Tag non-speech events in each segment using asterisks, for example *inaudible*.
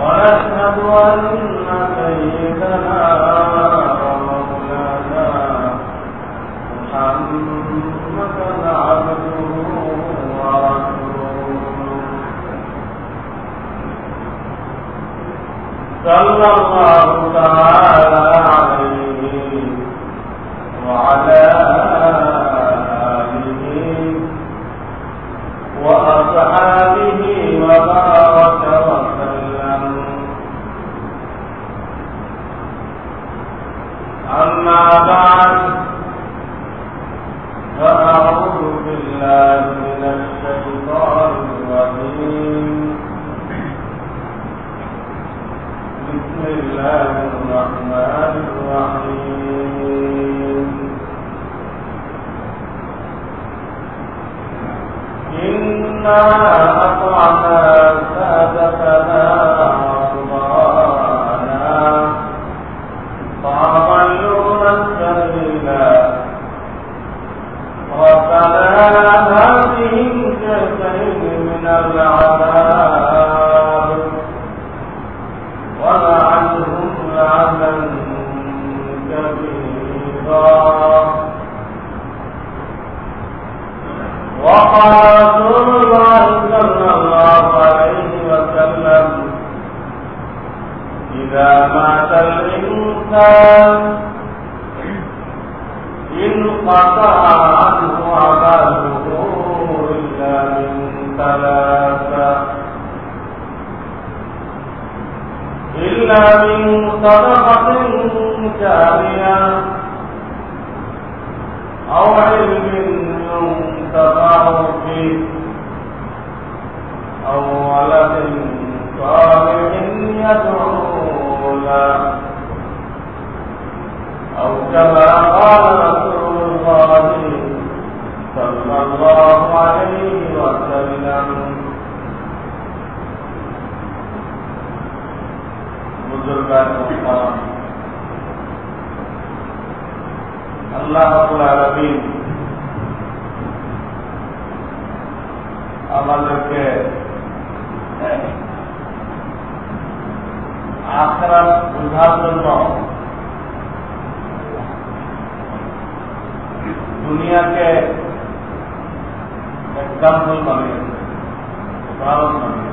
ونشهد أن سيدنا ومولانا محمدا عبده صلى الله تعالى عليه وعلى الله الرحمن الرحيم. إنا أطعنا আল্লাহ রাবুল আলমিন আমাদেরকে আখরাত বোঝার জন্য দুনিয়াকে এক্সাম্পল বানিয়েছে, উদাহরণ বানিয়েছে।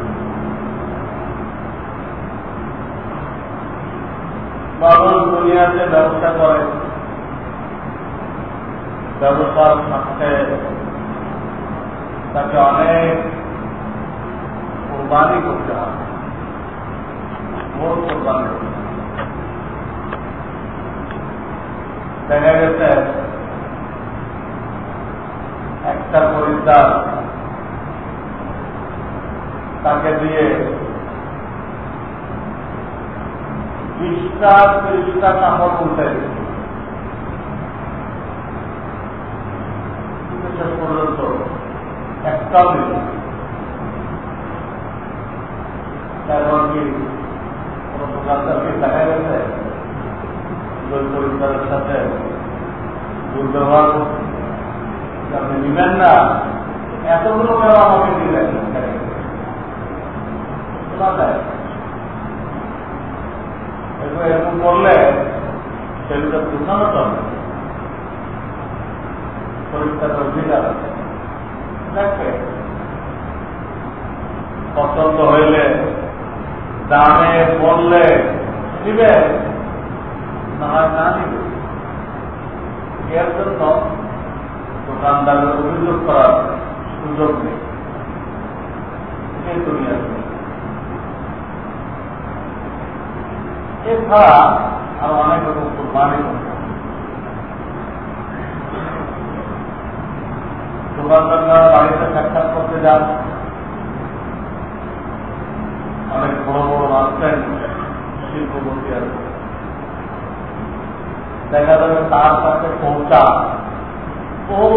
দুনিয়াতে ব্যবসা করে। ব্যবসার সাথে তাকে অনেক কোরবানি করতে হবে মোট কোরবানি দেখা গেছে একটা পরিবার তাকে দিয়ে বিশটা তিরিশটা কাপড় তুলতে শেষ পর্যন্ত একটাও নেই। দুর্ব্যবহার আপনি নিবেন না? এতগুলো দিলেন এরকম করলে সেগুলো দোকানো চলবে শরীরটা পছন্দ হইলে দামে বললে দিবে না নিবে এর জন্য দোকানদারের অভিযোগ করার সুযোগ নেই। এছাড়া আরও অনেক রকম কোরবানি করতে বাড়িতে সাক্ষাৎ করতে যান। অনেক বড় বড় আছে। দেখা যাবে তার কাছে পৌঁছা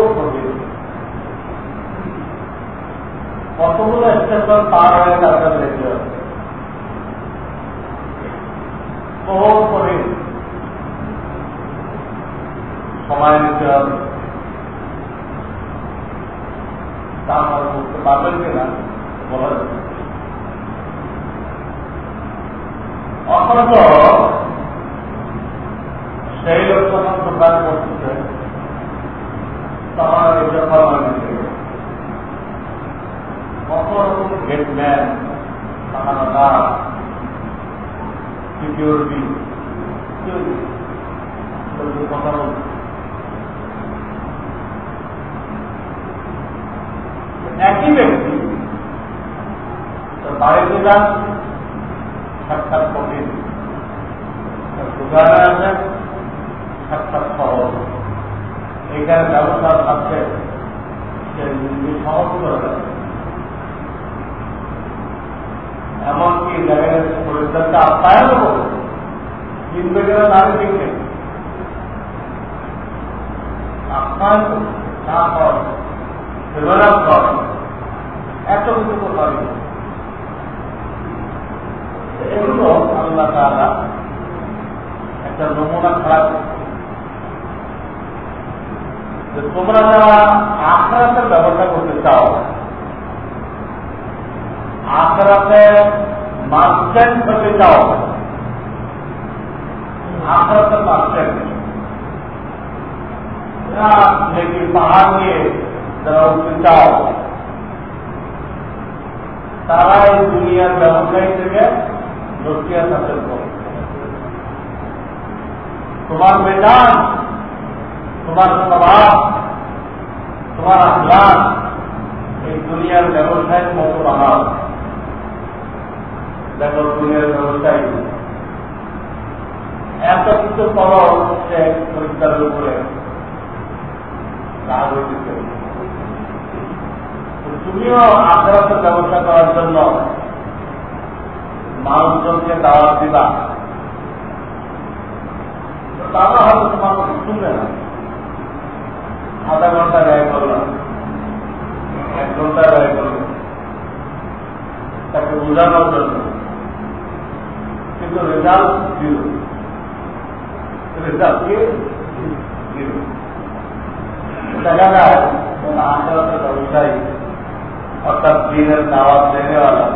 কঠিন কতগুলো স্টেশন পার হয়ে তার কাছে কঠিন সময় নিতে হবে। তারপর বুঝতে পারবেন কিনা বলা যাবে অথচ সেই লোক দোকান করতেছে তখন এটা ফরমানি কত রকম গেটম্যান থানাদার সিকিউরিটি, কথা বলছে। একই ব্যক্তি বাড়িতে যান সাক্ষাৎ কঠিন দোকানে আছেন সাক্ষাৎ সহজ এইখানে ব্যবস্থা থাকছে সে নিজে সহজ করে দেবে এমনকি দেখা যাচ্ছে পরিচয়টা আপ্যায়নও করে কিনবে কিনা তাদের ঠিক নেই আপ্যায়ন না কর ডেভেলপ কর এত কিছু তো এগুলো আল্লাহ তারা একটা নমুনা খারাপ তোমরা যারা আখড়াতের ব্যবস্থা করতে চাও আখড়াতে মার্চেন্ট হতে চাও আখড়াতে মার্চেন্ট পাহাড় নিয়ে যারা উঠতে চাও তারা এই দুনিয়ার ব্যবসায়ী থেকে রসিয়া করে। তোমার মেজান তোমার স্বভাব, তোমার আহ্লাদ এই দুনিয়ার ব্যবসায়ের মতো বানাও দেখো দুনিয়ার ব্যবসায়ী। এত কিছু করো, সে পরিষ্কারের উপরে হইতেছে। তুমিও আখেরাতের ব্যবস্থা করার জন্য মানুষজনকে দাওয়াত দিবা। তারা হয়তো তোমার কথা শুনবে না। আধা ঘণ্টা ব্যয় করলাম এক ঘণ্টা ব্যয় করলাম তাকে বোঝানোর জন্য। কিন্তু রেজাল্ট জিরো রেজাল্ট কি জিরো দেখা যায়, আখেরাতের ব্যবসায়ী অর্থাৎ দিনের দাওয়াত দেনেওয়ালা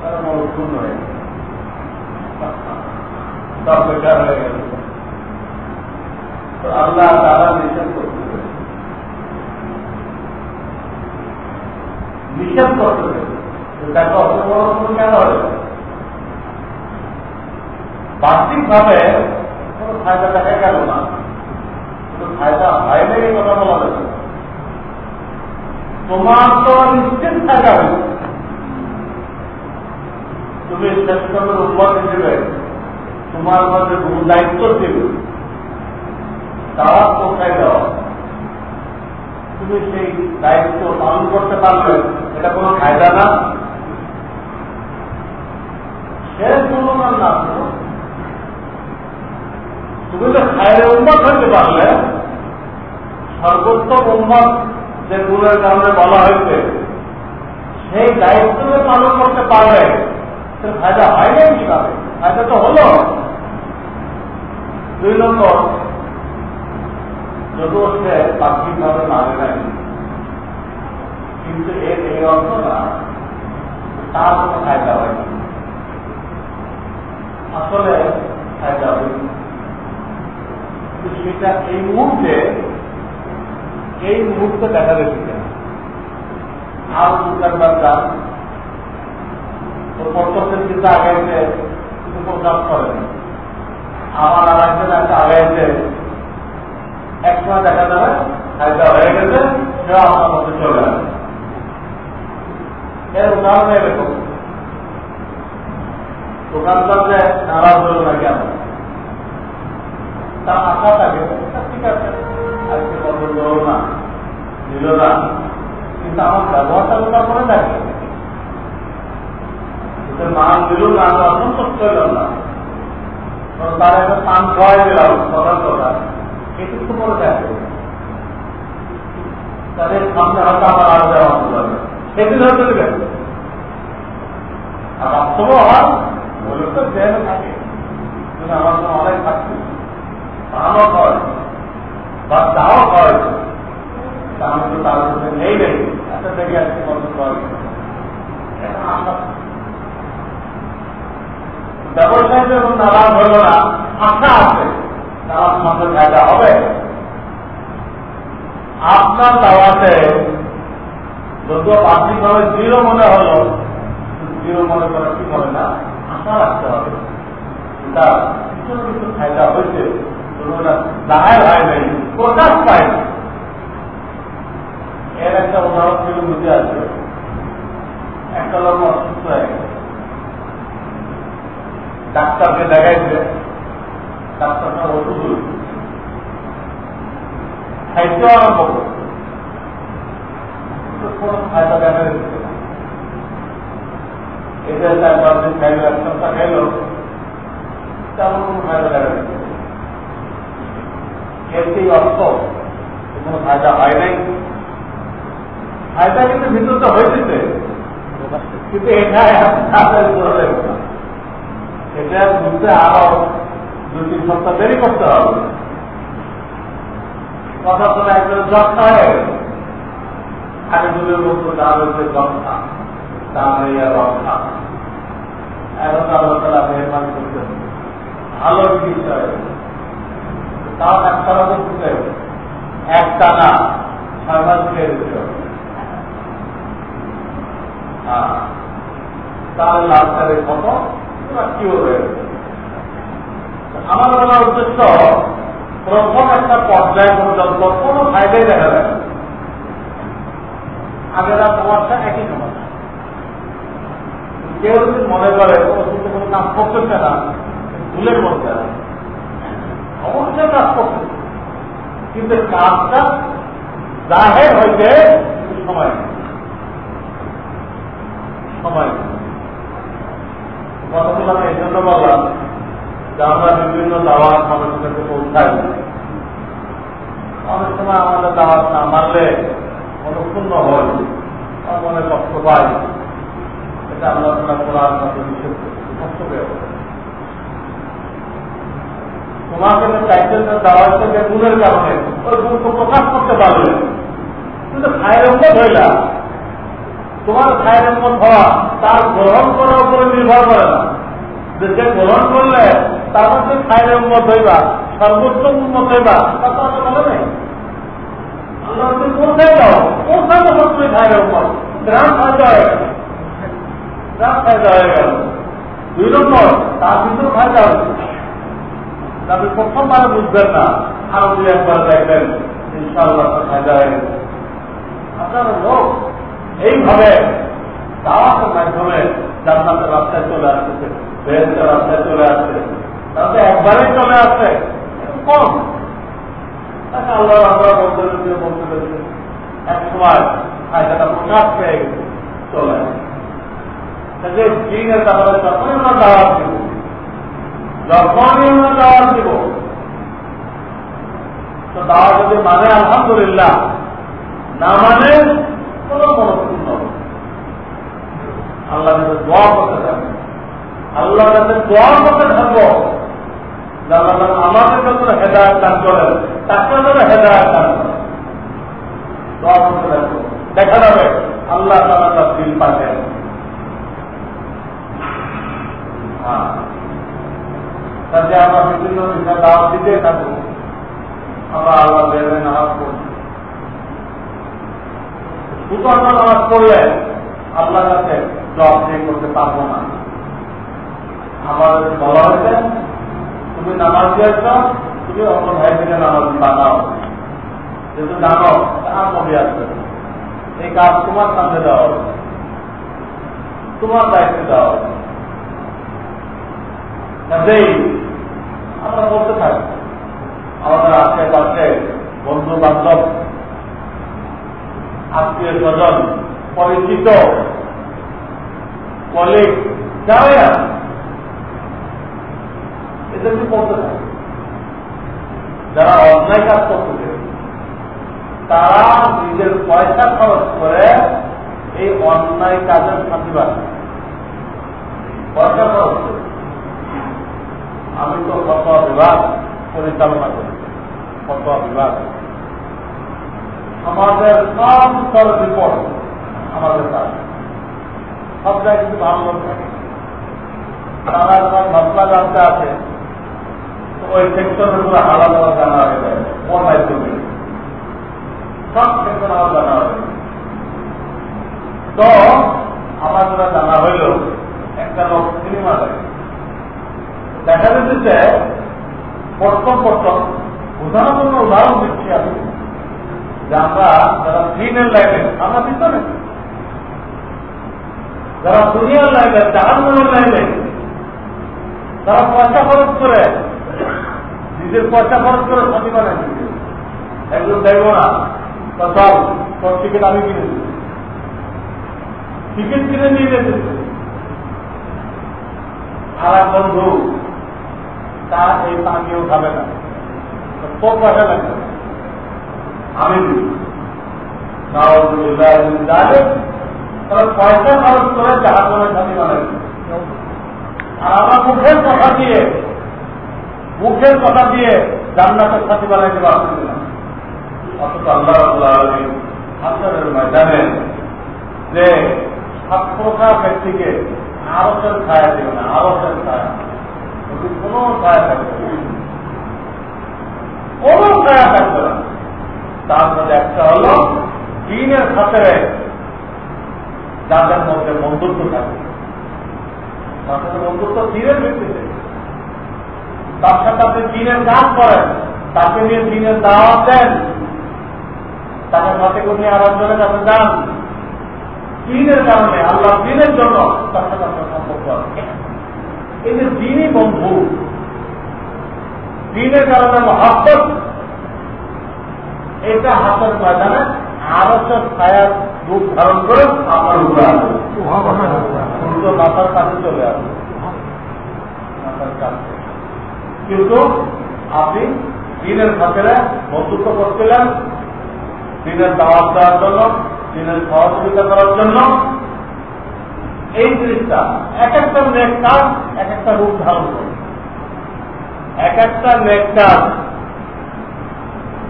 তারা বড় শূন্য হয়ে গেল। আল্লাহ তারা নিষেধ করতে নিষেধ করতে দেখো কেন হবে বাহ্যিক ভাবে কোনো ফায়দা দেখা গেল না। কিন্তু ফায়দা হয় না এই কথা বলা যাবে তোমার তো নিশ্চিত হয়েছে তুমি শ্রেষ্ঠের উপর হিসেবে তোমার মধ্যে বহু দায়িত্ব ছিল। তারা কোথায় দেওয়া। তুমি সেই দায়িত্ব পালন করতে পারবে এটা কোনো ফায়দা না। শেষ তুলনার না তুমি তো খায়ের উন্মত হইতে পারলে সর্বোত্তম উন্মত যে গুণের কারণে বলা হয়েছে, সেই দায়িত্ব পালন করতে পারবে সে ফায়দা হয় নাই কীভাবে? ফায়দা তো হলো। দুই নম্বর, যদিও সে বাহ্যিকভাবে মানে নাই, কিন্তু এর এই অর্থ না, তার কোনো ফায়দা হয়নি। আসলে ফায়দা হয়নি। সেটা এই মুহূর্তে এই মুহূর্তে দেখা গেছে আর চিন্তা আগে কিছু প্রকাশ করেন আমার আর একজন একটা আগাইছে এক সময় দেখা যাবে হয়ে গেছে আপনার মধ্যে চলে আসবে এর উদাহরণ এরকম। দোকানদারকে নারাজ হলো না কেন? তার আশা থাকে ঠিক আছে। আজকে কত দিল না দিল না। কিন্তু আমার ব্যবহারটা ওটা করে থাকে। মাল দিল না আমরা সন্তুষ্ট হইলাম না। তার একটা পান খাওয়াই দিলাম সকাল সকাল এটুকু করে দেখে তাদের সামনে হয়তো আমার আরও দেওয়া পারবে সেদিন হয়তো দেবেন আর বাস্তব হয় বলে তো থাকে। আমার অনেক থাকছে। পানও হয়। বা তাও হয় আমি তো তার নেই নেই। দেখে কত ব্যবসায়ী যখন হল না, আশা আছে। মাত্র ফায়দা হবে। আপনার দাওয়াতে যদিও জিরো মনে হলো জিরো মনে করা ঠিক হবে না? আশা রাখতে হবে। তার কিছু কিছু ফায়দা হয়েছে। জাহের হয় ডাক্তারকে দেখাইছে। ডাক্তারটা ওষুধ খাইতে আরম্ভ ফায়দা দেখা যাচ্ছে এদের খাইল এক খাইল তেমন কোনো ফায়দা দেখা যাচ্ছে এর অর্থ। কোনো ফায়দা হয় নাই। ফায়দা কিন্তু হয়েছে। কিন্তু এটা বুঝতে আরও দু তিন সপ্তাহ দেরি করতে হবে। কথা তো একজন যত্ন হয়ে আগে দূরের মতো যা রয়েছে যত্না দাম হইয়া রক্ষা। এখন আল্লাহ মেহমান করতেন ভালো চিকিৎসা তাও একটা রকম দিতে একটা না ছয় মাস খেয়ে দিতে হবে তাহলে লাস্টারের কত কিওর হয়ে আমার বলার উদ্দেশ্য, প্রথম একটা পর্যায় পর্যন্ত কোনো ফায়দাই দেখা যায় আগেরা সমস্যা একই সমস্যা। কেউ যদি মনে করে, কোনো কাজ করতেছে না, ভুলের মধ্যে অবশ্যই কাজ করতেছে কিন্তু কাজটা জাহের হইতে সময়। সময়। এই জন্য বললাম যে আমরা বিভিন্ন দাওয়াত মানুষের পৌঁছাই। অনেক সময় আমাদের দাওয়াত না মানলে অনুক্ষুণ্ণ হয় মনে কষ্ট পাই এটা আল্লাহ তালা কোরআন কষ্ট তোমাকে তো চাইছেন দাওয়াত থেকে গুণের কারণে ওই গুণকে প্রকাশ করতে পারবে কিন্তু খায়ের উন্মত হইলা। তোমার খায়ের উন্মত হওয়া, তার গ্রহণ করার উপরে নির্ভর করে না। যে সে গ্রহণ করলে, তার মধ্যে খায়ের উন্মত হইবা, সর্বোচ্চ উন্মত হইবা, তা তো নেই। কোথায় যাও কোথায় যখন তুমি খায়ের উন্মত গ্রাম ফায়দা হয়ে গেল। গ্রাম ফায়দা হয়ে গেল। দুই নম্বর, তার ভিতরে ফায়দা হচ্ছে আপনি প্রথমবারে বুঝবেন না। আরও দুই, একবার দেখবেন আপনার লোক, এইভাবে দাওয়াতের মাধ্যমে জান্নাতের রাস্তায় চলে আসতেছে, বেহেস্তের রাস্তায় চলে আসছে। তাতে একবারেই চলে আসছে। কম। তাকে আল্লাহ আমরা বলতে পেরেছি বলতে পেরেছি এক সময় ফায়দাটা প্রকাশ পেয়ে চলে আসছে। দিনের তাহলে তখনই আমরা দাওয়াত যখনই আমরা দাওয়াত দিব তো দাওয়া যদি মানে আলহামদুলিল্লাহ, না মানে কোন মনপূর্ণ আল্লাহ কাছে করতে থাকবে। আল্লাহ কাছে দোয়া করতে থাকব আমাদের যখন হেদায়ত দান করেন তাকে যেন হেদায়ত দান করেন। দোয়া করতে থাকব। দেখা যাবে আল্লাহ তারা তার দিল পাঠেন কাজে আমরা বিভিন্ন বিষয়ে দাওয়াত দিতে থাকব আমরা আল্লাহ দেবেন নামাজ পড়ছি শুধু আমরা পড়লে আল্লাহর কাছে জবাব দিয়ে করতে পারব না। আমাদের বলা হয়েছে তুমি নামাজ দিয়েছ, তুমি অন্য ভাই থেকে নামাজ বানাও যেহেতু জানো আর কবি আসবে এই কাজ তোমার সামনে দেওয়া হবে। তোমার দায়িত্বে দেওয়া হবে। আমরা বলতে থাকি আমাদের আশেপাশে বন্ধু বান্ধব আত্মীয় স্বজন পরিচিত কলিগ যাবে না এদেরকে বলতে থাকে যারা অন্যায় কাজ করতেছে, তারা নিজের পয়সা খরচ করে এই অন্যায় কাজের প্রতিবাদ পয়সা খরচ করে। আমি তো কত বিভাগ পরিচালনা করি। কত বিভাগ। আমাদের সব স্তর রিপোর্ট আমাদের কাছে। সব জায়গায় ভালো তারা যখন মশলা জানতে আছে ওই সেক্টরের পুরো আলাদা আলাদা জানা হয়ে যায়। ওর মাধ্যমে সব সেক্টর আমার জানা হয়ে তো আমার যেটা জানা হইল, একটা লোক সিনেমা দেখে। দেখা যাচ্ছে প্রথম প্রথম বোঝানোর জন্য উদাহরণ দিচ্ছি আমি, যে আমরা যারা দিনের লাইনে আমরা পিছনে যারা দুনিয়ার লাইনে জাহান্নামের লাইনে তারা পয়সা খরচ করে, নিজের পয়সা খরচ করে ক্ষতি করে একজন দেখব না চল তোর টিকিট আমি কিনে দিই। টিকিট কিনে নিয়ে যেতেছে আর এক বন্ধু তার এই পানিও খাবে না। তোর পয়সা লাগবে? আমি পয়সা খরচ করে জাহাজ সাথী বানাই আর আমার মুখের কথা দিয়ে, মুখের কথা দিয়ে জান্নাতের সাথী পারছেন না অথচ আল্লাহ হাসানের ময়দানে যে সাত প্রকার ব্যক্তিকে আরসের ছায়া দেবে না আরসের ছায়া। কোনো ছায়া থাকবে কোন ছায়া থাকবে না। তার মধ্যে একটা হল দিনের খাতেরে যাদের মধ্যে বন্ধুত্ব থাকে তার সাথে বন্ধুত্ব দিনের ভিত্তিতে। তার সাথে আপনি দিনের কাজ করেন, তাকে নিয়ে দিনের দাওয়াত দেন, তাকে সাথে করে নিয়ে আরেকজনের কাছে যান। দিনের কারণে, আল্লাহ দিনের জন্য তার সাথে আপনার সম্পর্ক আছে। যে দিনই বন্ধু। দিনের কারণে মহাব্বত। এটা হাতের ময়দানে আরসের ছায়ার রূপ ধারণ করে আপনার উপরে সূর্য মাথার কাছে চলে আসবে। মাথার কাছে। কিন্তু আপনি দিনের খাতেরা বন্ধুত্ব করছিলেন, দিনের দাওয়াত দেওয়ার জন্য, দিনের সহযোগিতা করার জন্য এই জিনিসটা, এক একটা নেক কাজ এক একটা রূপ ধারণ করে। এক একটা নেক কাজ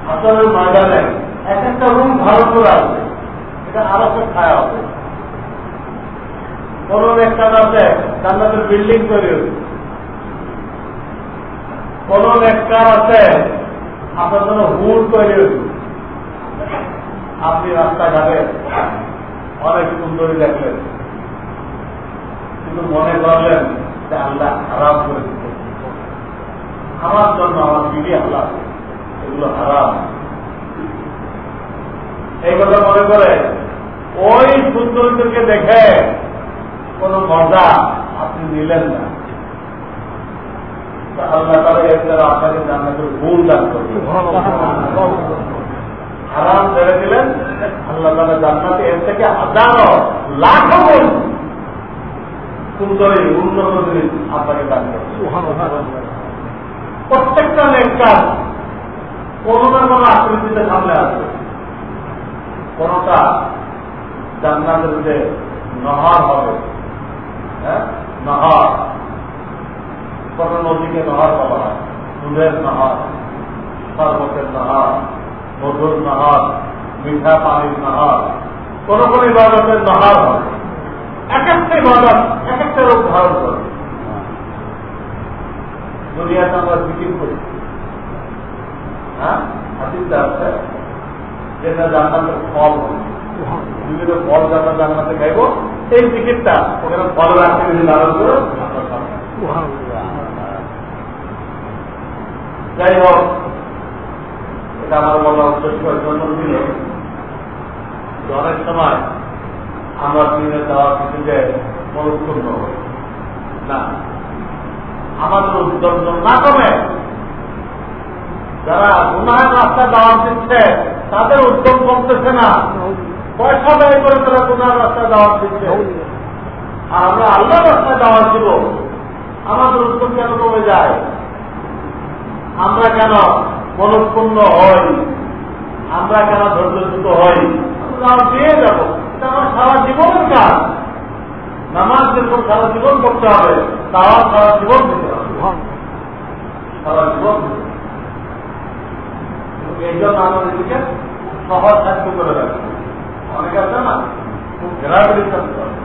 আসলের ময়দানে এক একটা রুম ধারণ করে আসবে। এটা আরও সব ছায়া হবে। কোন একটা আছে, জান্নাতের বিল্ডিং তৈরি হচ্ছে কোন একটা আছে, আপনার জন্য হুল তৈরি হচ্ছে আপনি রাস্তাঘাটে অনেক সুন্দরী দেখলেন। কিন্তু মনে করলেন যে আল্লাহ খারাপ করে দিতে আমার জন্য আমার বিধি আল্লাহ এগুলো হারাম। এই কথা মনে করে ওই সুন্দরীদেরকে দেখে কোন মজা আপনি নিলেন না। আল্লাহ তারা এর দ্বারা আপনাকে জান্নাতের ভুল দান করবে হারাম ছেড়ে দিলেন, আল্লাহ তালা জান্নাতে এর থেকে হাজারো, লাখো সুন্দরী, উন্নত জিনিস আপনাকে দান প্রত্যেকটা নেককার কোন না কোন আকৃতিতে সামনে আসবে কোনটা জান্নাতের যে নহর হবে। হ্যাঁ? নহর। কোন নদীকে নহর বলা হয়। নহর সর্বতের নহর, মধুর নহর, মিঠা পানির নহর, কোন কোন ইবাদতের নহর হবে। এক একটা ইবাদত এক একটা রূপ ধারণ করে। দুনিয়াতে আমরা জিকির করি হ্যাঁ? যারা টিকিটটা ওখানে যাই হোক, এটা আমার বলা উদ্দেশ্য জন্য অনেক সময় আমরা দিনের দেওয়া কিছু যে মনক্ষুণ্ণ হই। না। আমাদের উদ্যোগ না কমে যারা গুনাহের রাস্তা দেওয়া দিচ্ছে তাদের উদ্যোগ কমতেছে না। পয়সা ব্যয় করে তারা গুনার রাস্তায় দেওয়া দিচ্ছে আর আমরা আল্লাহ রাস্তায় দেওয়া দিব। আমাদের উদ্যোগ কেন কমে যায়? আমরা কেন মনস্পন্ন হই? আমরা কেন ধৈর্যচ্যুত হই? আমরা দিয়ে যাব। আমার সারা জীবনের কাজ নামাজ যেরকম সারা জীবন করতে হবে তাও সারা জীবন দিতে হবে। সারা জীবন এই জন্য আমাদের সহজ সাহায্য করে রাখবে অনেক আছে না? খুব ঘেরাঘেরি করতে হবে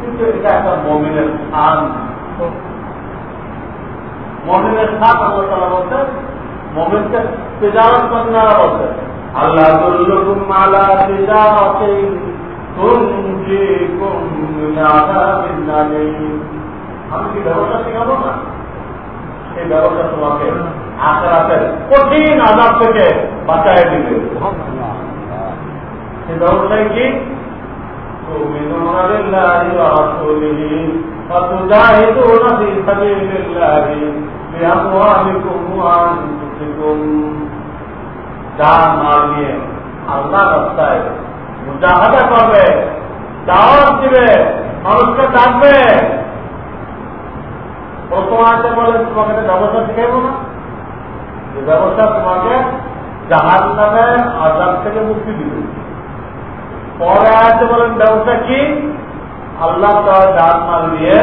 কিন্তু এটা একটা মমিনের স্থান। মমিনের স্থান আল্লাহ তালা বলতে মমিনকে তেজারত কন্যারা বলতে আল্লাহ দুল্লুকুম আলা তিজারাতিন তুনজিকুম মিন আযাবিন আলীম আমি কি ব্যবসা শেখাবো না সেই ব্যবসা তোমাকে আখেরাতের কঠিন আজাব থেকে বাঁচায় দিবে সেই ব্যবসায় কি تؤمنون بالله ورسوله وتجاهدون في سبيل الله بأموالكم وأنفسكم যার মাল নিয়ে আল্লাহ রাস্তায় মুজাহাদা করবে, দাওয়াত দিবে, মানুষকে ডাকবে। প্রথম আছে বলে, তোমাকে একটা ব্যবসা শিখাইব না। যে ব্যবসা তোমাকে জাহাজ নামে আজাদ থেকে মুক্তি দিবে। পরে আছে বলেন ব্যবসা কি? আল্লাহ তার ডাক মাল দিয়ে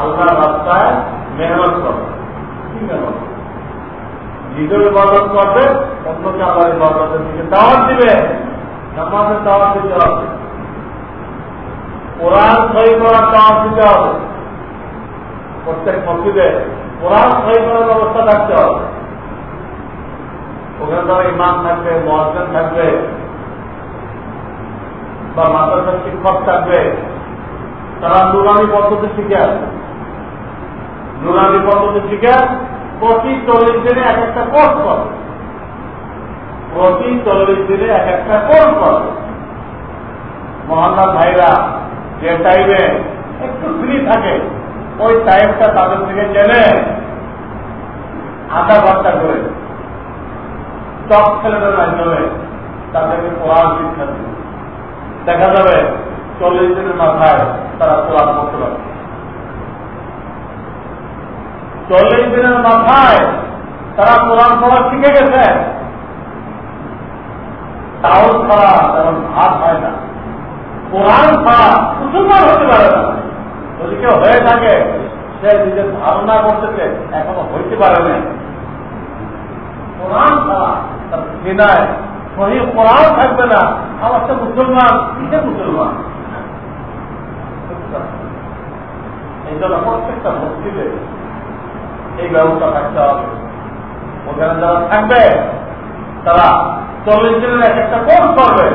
আল্লাহ রাস্তায় মেহনত করবে। কি মেহনত? নিজের ইবাদত করবে, অন্যকে আল্লাহ ইবাদতের দিকে দাওয়াত দিবে। নামাজের দাওয়াত দিতে হবে। কোরআন সহি করার দাওয়াত দিতে হবে। প্রত্যেক মসজিদে কোরআন সহি করার ব্যবস্থা থাকতে হবে। ওখানে তারা ইমাম থাকবে মহাজন থাকবে, বা মাদ্রাসার শিক্ষক থাকবে, তারা নুরানি পদ্ধতি শিখে আসবে। নুরানি পদ্ধতি শিখে প্রতি চল্লিশ দিনে এক একটা কোর্স করবে প্রতি চল্লিশ দিনে এক একটা কোর্স করবে মহল্লা ভাইরা, যে টাইমে একটু ফ্রি থাকে, ওই টাইমটা তাদের থেকে জেনে আধা ঘণ্টা করে টপ ছেলেদের মাধ্যমে তাদেরকে কোরআন শিক্ষা দেখা যাবে চল্লিশ দিনের মাথায় তারা কোরআন করতে পারে চল্লিশ দিনের মাথায় তারা কোরআন পড়া শিখে গেছে। তাও ছাড়া যেমন ভাত হয় না। কোরআন ছাড়া মুসলমান হতে পারে না। যদি কেউ হয়ে থাকে, সে নিজের ধারণা করতেছে, এখনও হইতে পারে না কোরআন ছাড়া তার সিনায় সহি কোরআন থাকবে না। আমার তো মুসলমান কিসে মুসলমান? এই জন্য প্রত্যেকটা মসজিদে এই ব্যবস্থা থাকতে হবে। ওখানে যারা থাকবে, তারা চল্লিশ দিনের এক একটা কোর্স করবে।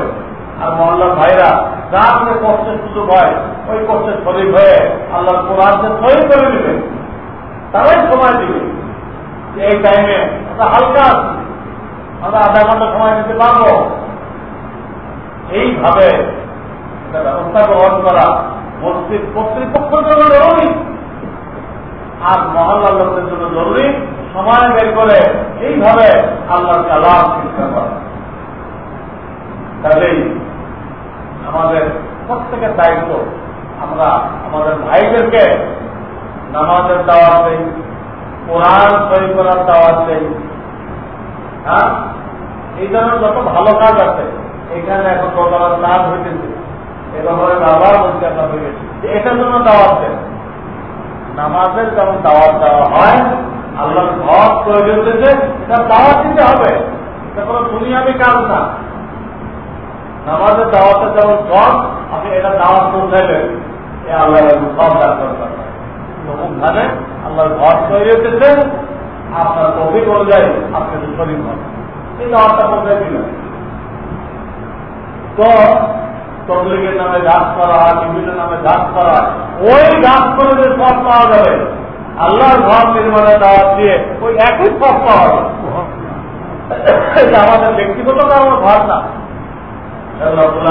আর মহল্লার ভাইরা যা করে কষ্টের সুযোগ হয়, ওই কষ্টের শরীর হয়ে আল্লাহ কোরআনকে সহি করে দিবে। তারাই সময় দিবে। এই টাইমে আমরা হালকা আছি, আমরা আধা ঘণ্টা সময় দিতে পারব। এইভাবে ব্যবস্থা গ্রহণ করা মসজিদ কর্তৃপক্ষের জন্য জরুরি। আর মহল্লার লোকের জন্য জরুরি। সময় বের করে এইভাবে আল্লাহর কালাম শিক্ষা করা। কাজেই আমাদের প্রত্যেকের দায়িত্ব আমরা আমাদের ভাইদেরকে নামাজের দাওয়াত দেই, কোরআন সই করার দাওয়াত দেই। হ্যাঁ? এই ধরনের যত ভালো কাজ আছে, এখানে এখন দোকানের কাজ হইতেছে। এ ব্যাপারে বাবার বলতে আমরা হয়ে গেছি। এটার জন্য দাওয়াত দেন। নামাজের যেমন দাওয়াত দেওয়া হয়, আল্লাহর ঘর প্রয়োজন হয়েছে এটা দাওয়াত দিতে হবে। এটা কোনো দুনিয়াবি কাজ না। নামাজের দাওয়াতের যেমন সব আপনি এটা দাওয়াত পৌঁছাইবেন এ আল্লাহ সব ডাক্তার ওখানে আল্লাহর ঘর তৈরি হতেছে আপনার তফিক অনুযায়ী আপনি শরীর হন। এই দাওয়াতটা পৌঁছাই দিলেন তো তবলিগের নামে গাছ করা বিভিন্ন নামে গাছ করা ওই গাছ করে যে সব পাওয়া যাবে। আল্লাহর ঘর নির্মাণের দাওয়াত দিয়ে ওই একই সব পাওয়া। এটা আমাদের ব্যক্তিগত কারণে ঘর না।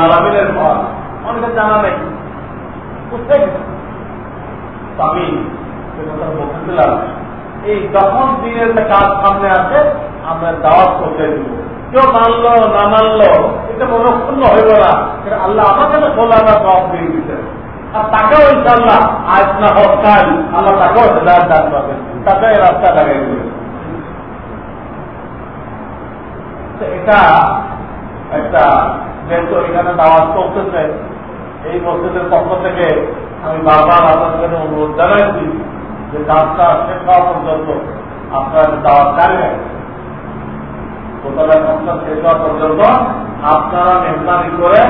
আলমিনের ঘর। জানা নেই। বুঝতে আমি বলতেছিলাম এই যখন দিনের কাজ সামনে আসে, আমরা দাওয়াত করতে দিব। কেউ মানলো, না মানলো, এটা মনক্ষুণ্ণ হইব না। আল্লাহ আমাকে তো খোলা না দিয়ে দিতে আর তাকেও ইনশাল্লাহ আজ না হোক কাল আল্লাহ তাকেও হেদায়ত দান পাবেন তাকে এই রাস্তা লাগাই দেবে তো এটা একটা, যেহেতু এখানে দাওয়াত করতেছে এই মসজিদের পক্ষ থেকে আমি বারবার আপনাদের অনুরোধ জানাইছি যে কাজটা শেষ হওয়া পর্যন্ত আপনারা দাওয়াত দোতলা কাজটা শেষ হওয়া পর্যন্ত আপনারা মেহমানি করে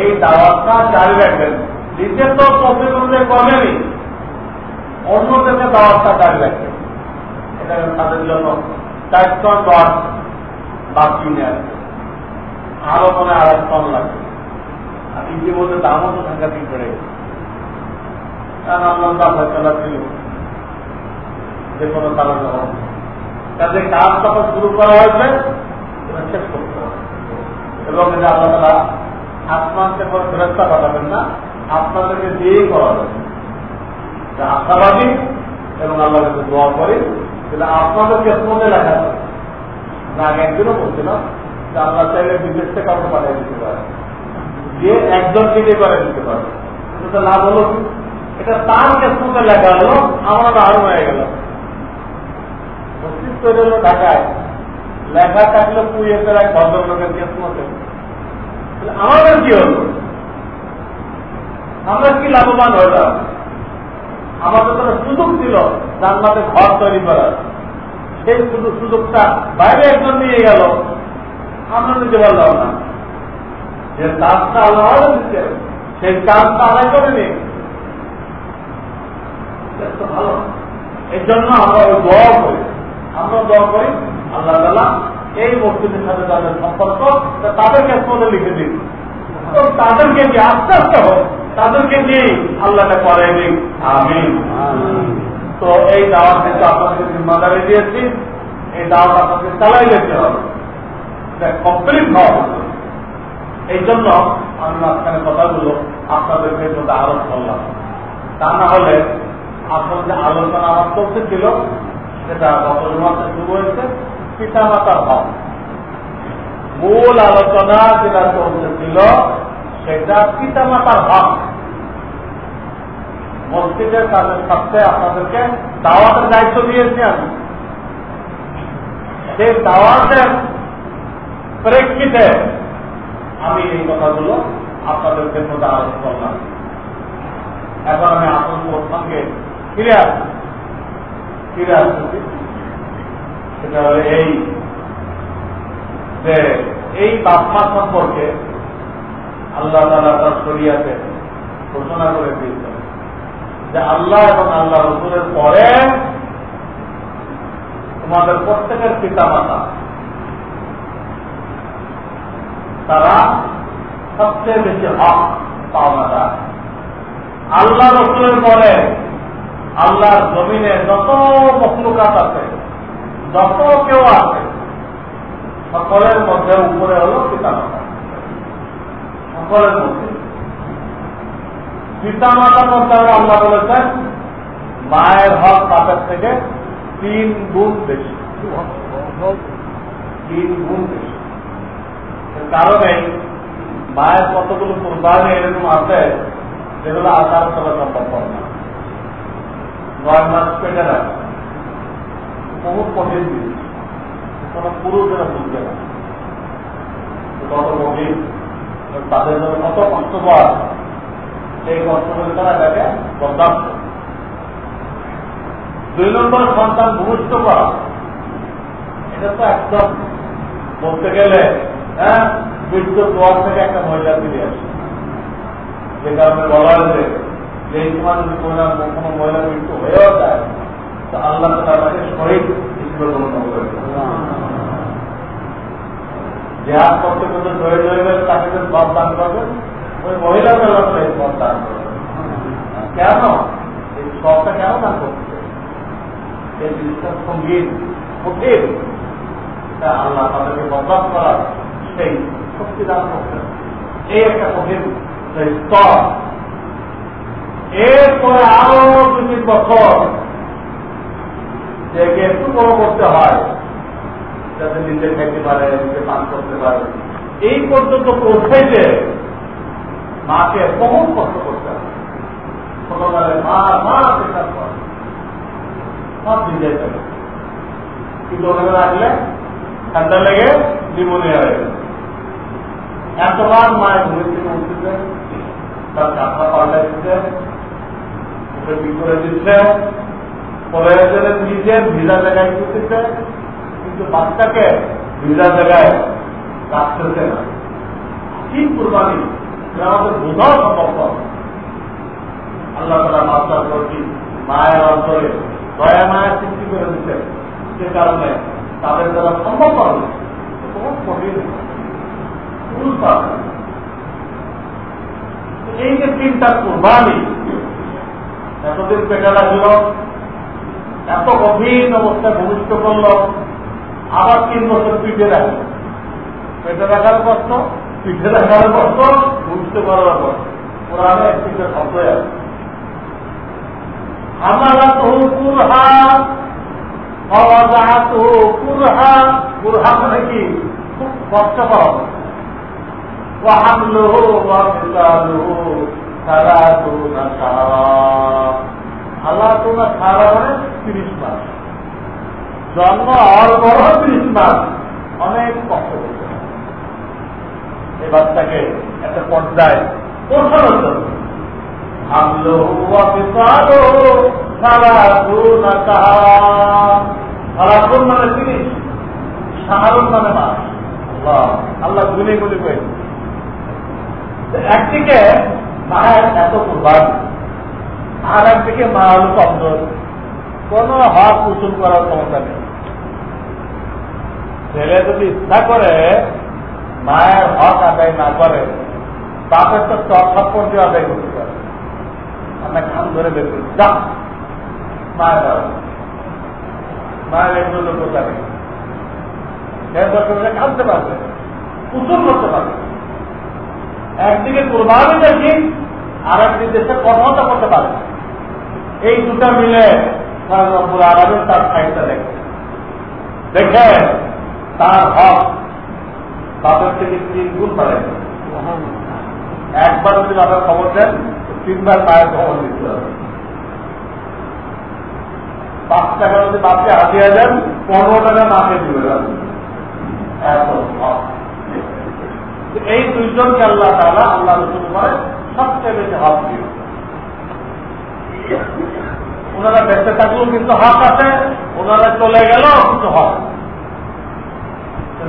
এই দাওয়াতটা জারি রাখবেন। নিজের তো প্রতিবন্ধে কমেনি অন্যদেরকে দাওয়াতটা তাদের জন্য আসবে আরও মনে আর এক টন আর ইতিমধ্যে দামও তো সাংঘাতিক বেড়ে গেছে যে কোনো কারণে হোক। কাজে যখন শুরু করা হয়েছে শেষ করতে হবে। এবং এটা কোনো ফেরস্তা পাঠাবেন না। আপনাদেরকে দিয়েই করা যাবে। আশাবাদী এবং আল্লাহ দোয়া করি যেটা আপনাদের কেসমতে লেখা আছে না আগে একদিনও বলছিলাম যে আল্লাহ চাইলে বিদেশ থেকে কাউকে পাঠিয়ে দিতে পারে। যে একজনকে দিয়ে করে দিতে পারে। এটা লাভ হলো এটা তার কেসমতে লেখা হলো, আমার আরও হয়ে গেল। ঢাকায়। লেখা থাকলে পুড়িয়ে ফেলায় ভদ্রলোকের কেসমতে। আমাদের কি হলো? আমরা কি লাভবান হইলাম আমাদের তো সুযোগ ছিল জানমাতে ঘর তৈরি করার। সেই শুধু সুযোগটা বাইরে একজন নিয়ে গেল। আমরা নিতে পারলাম না। যে কাজটা আল্লাহ দিচ্ছে, সেই কাজটা আদায় করে নি ভালো। এই জন্য আমরা ওই দোয়া করি। আমরা দোয়া করি, আল্লাহ তালা এই মসজিদের সাথে তাদের সম্পর্ক, তাদেরকে মধ্যে লিখে দিন। তাদেরকে আস্তে আস্তে হোক। তাদেরকে দিয়ে আল্লাহটা করে দিন। আমি তো এই দাওয়াত থেকে আপনাদেরকে জিম্মাদারি দিয়েছি। এই দাওয়াত আপনাকে চালাই যেতে হবে। কমপ্লিট হওয়া এই জন্য আমি মাঝখানে কথাগুলো আপনাদেরকে মধ্যে আরোপ করলাম। তা না হলে আপনার যে আলোচনা আমার চলতে ছিল সেটা গত মাসে শুরু হয়েছে। পিতা মাতার হক। মূল আলোচনা যেটা চলতেছিল সেটা পিতা মাতার হক। মসজিদের কাজের সাথে আপনাদেরকে দাওয়াতের দায়িত্ব দিয়েছি আমি। সেই দাওয়াতের প্রেক্ষিতে আমি এই কথাগুলো আপনাদেরকে মধ্যে আলোচনা করলাম। এখন আমি আসল প্রসঙ্গে ফিরে আসছি। ফিরে আসতেছি। সেটা এই যে এই বাপমা সম্পর্কে আল্লাহ তালা তার শরিয়াতে ঘোষণা করে দিয়েছেন যে আল্লাহ এবং আল্লাহ রসুলের পরে তোমাদের প্রত্যেকের পিতা মাতা তারা সবচেয়ে বেশি হক পাওনাদার। আল্লাহ রসুলের পরে আল্লাহর জমিনে যত মখলুকাত আছে, যত কেউ আছে, সকলের মধ্যে উপরে হলো পিতা মাতা সকলের মধ্যে। পিতা মাতার মধ্যে আল্লাহ বলেছেন, মায়ের হক বাপের থেকে তিন গুণ বেশি। তিন গুণ বেশি। কারণে মায়ের কতগুলো কোরবানি এরকম আছে, যেগুলো আচার করা সম্ভব না। নয় মাস পেটে রাখে বহু কঠিন জিনিস। কোন পুরুষেরা বুঝবে না। কত কঠিন তাদের জন্য কত কষ্ট পাওয়া সেই কষ্টগুলো তারা এটাকে বরদাস্ত দুই নম্বর, সন্তান ভূমিষ্ঠ করা। এটা তো একদম বলতে গেলে হ্যাঁ মৃত্যু দোয়ার থেকে একটা মহিলা ফিরে আসে। যে কারণে বলা হয়েছে, যে এই সময় যদি কোনো কোনো মহিলা মৃত্যু হয়েও যায়, তো আল্লাহ তাকে শহীদ হিসেবে গণ্য করে করতে করতে শহীদ হয়ে গেলে তাকে ওই কেন? এই সবটা কেন করছে? এই জিনিসটা সংগীত কঠিন তা আল্লাহ তাদেরকে করার সেই শক্তি দান এই একটা কঠিন স্তর। এরপরে আরও দু বছর যে একটু বড় করতে হয়। যাতে নিজে খাইতে পারে, নিজে পান করতে পারে। এই পর্যন্ত পৌঁছাইতে মাকে বহু কষ্ট করতে হবে। কিন্তু রাখলে ঠান্ডা লেগে হয়ে এতবার মায়ের তার পাল্টা দিচ্ছে ওকে করে দিচ্ছে প্রয়োজনে নিজে ভিজা জায়গায় দিচ্ছে কিন্তু বাচ্চাকে ভিজা জায়গায় রাখতেছে না কি কুরবানি? আমাদের বোঝাও সম্ভব আল্লাহ তালা বাচ্চার প্রতি মায়ের অন্তরে দয়া মায়ের সৃষ্টি করে দিচ্ছে সে কারণে তাদের দ্বারা সম্ভব হবে এই যে তিনটা কুরবানি, এতদিন পেটে লাগল, এত কঠিন অবস্থায় ভূমিষ্ঠ করল আবার তিন বছর পিঠে রাখলো পেটে রাখার কষ্ট পিঠে রাখার কষ্ট ভূমিষ্ঠ করার কষ্ট কোরআনে একটি শব্দ আছে হামালাতহু কুরহা অওয়াদাতুহু কুরহা কুরহা মানে কি খুব কষ্ট করা وحمله وفصاله ثلاثون شهرا আল্লাহ তোমার সারা মানে তিরিশ মাস জন্ম হওয়ার বড় মাস অনেক কষ্ট এই বাচ্চাকে একটা পর্যায়ে পৌঁছানোর জন্য। মানে তিরিশ সাহারুন মানে আল্লাহ গুনে গুলি করে একদিকে মায়ের এত কুরবান, আর একদিকে মা হল কমজোর। কোন হক উসুল করার ক্ষমতা নেই। ছেলে যদি ইচ্ছা করে, মায়ের হক আদায় না করে, বাপের তো চর্থাপন দিয়ে আদায় করতে পারে। আমরা কান ধরে করি যা, মায়ের মায়ের এগুলো কোথা নেই। কাঁদতে পারবে উসুল করতে পারবে একদিকে কোরবানি দেখি আর একদিকে দেশে কর্মতা করতে পারে এই দুটা মিলে তার সাইডটা দেখে। দেখে তার হক বাপের থেকে তিন গুণ বাড়ে একবার যদি বাপের খবর দেন, তিনবার মায়ের খবর দিতে হবে। পাঁচ টাকা যদি বাপকে হাতিয়ে দেন, পনেরো টাকা মাকে দিবে এত হক। এই দুইজনকে আল্লাহ তালা আল্লাহ রসুল করে সবচেয়ে বেশি হক দিল ওনারা বেঁচে থাকলেও কিন্তু হক আছে, ওনারা চলে গেলেও কিন্তু হক।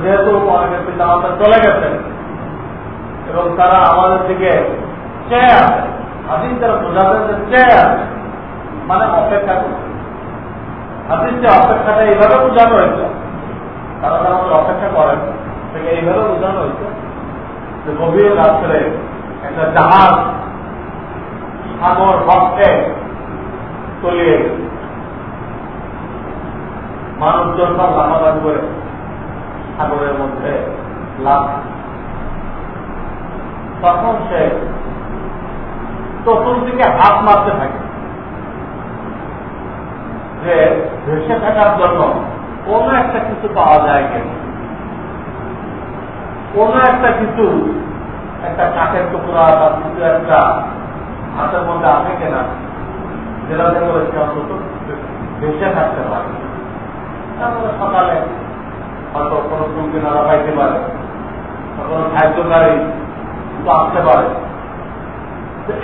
যেহেতু অনেকের পিতা আমাদের চলে গেছেন এবং তারা আমাদের দিকে চেয়ে আছে, হাদিস তারা বোঝাবেন যে চেয়ে আছে মানে অপেক্ষা করছে। হাদিস যে অপেক্ষাটা এইভাবে বোঝানো হয়েছে, তারা তারা আমাদের অপেক্ষা করেন থেকে এইভাবে বোঝানো হয়েছে যে গভীর রাত্রে একটা জাহাজ সাগর ভক্তে তলিয়ে মানুষজন সব লাফালাফ করে সাগরের মধ্যে লাভ। তখন সে চতুর্দিকে হাত মারতে থাকে। যে ভেসে থাকার জন্য কোন একটা কিছু পাওয়া যায় কিনা। কোন একটা কিছু, একটা কাঠের টুকরা বা কিছু একটা হাতের মধ্যে আছে কেনা, যেটা করে সে অন্তত ভেসে থাকতে পারে। তারপরে সকালে হয়তো কোনো ফুল কেনারা পাইতে পারে কোনো গাড়ি কিন্তু আসতে পারে।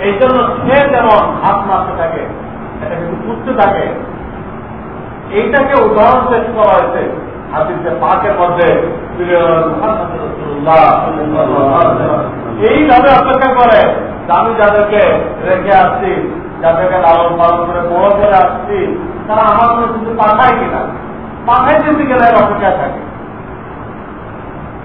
এই জন্য সে যেমন হাত মারতে থাকে, এটা কিন্তু বুঝতে থাকে। এইটাকে উদাহরণ পেশ করা হয়েছে হাতিতে পাকের মধ্যে এইভাবে অপেক্ষা করে আমি যাদেরকে রেখে আসছি, যাদেরকে লালন পালন করে বড় করে আসছি, তারা আমার মনে কিন্তু পাঠায় কিনা? পাঠায় দিতে গেলে অপেক্ষা থাকে আমরা সেগুলি বিদেশে থাকি হ্যাঁ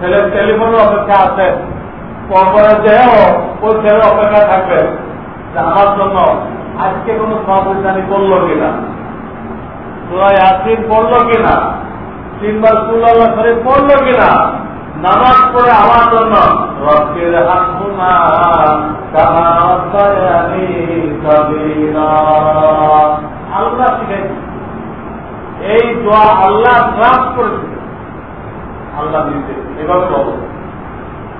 ছেলের টেলিফোনের অপেক্ষা আছেন পরে যেও, ওই ছেলের অপেক্ষা থাকবে। আমার জন্য আজকে কোন সহবিধানী করল কিনা? তোরা ইয়াসিন পড়ল কিনা? তিনবার সুল্লাহ শরীফ পড়ল কিনা? নামাজ পড়ে আমার জন্য হাসুনা আল্লাহ শিখেছি এই দোয়া আল্লাহ করেছে। আল্লাহ দিতে এভাবে বলো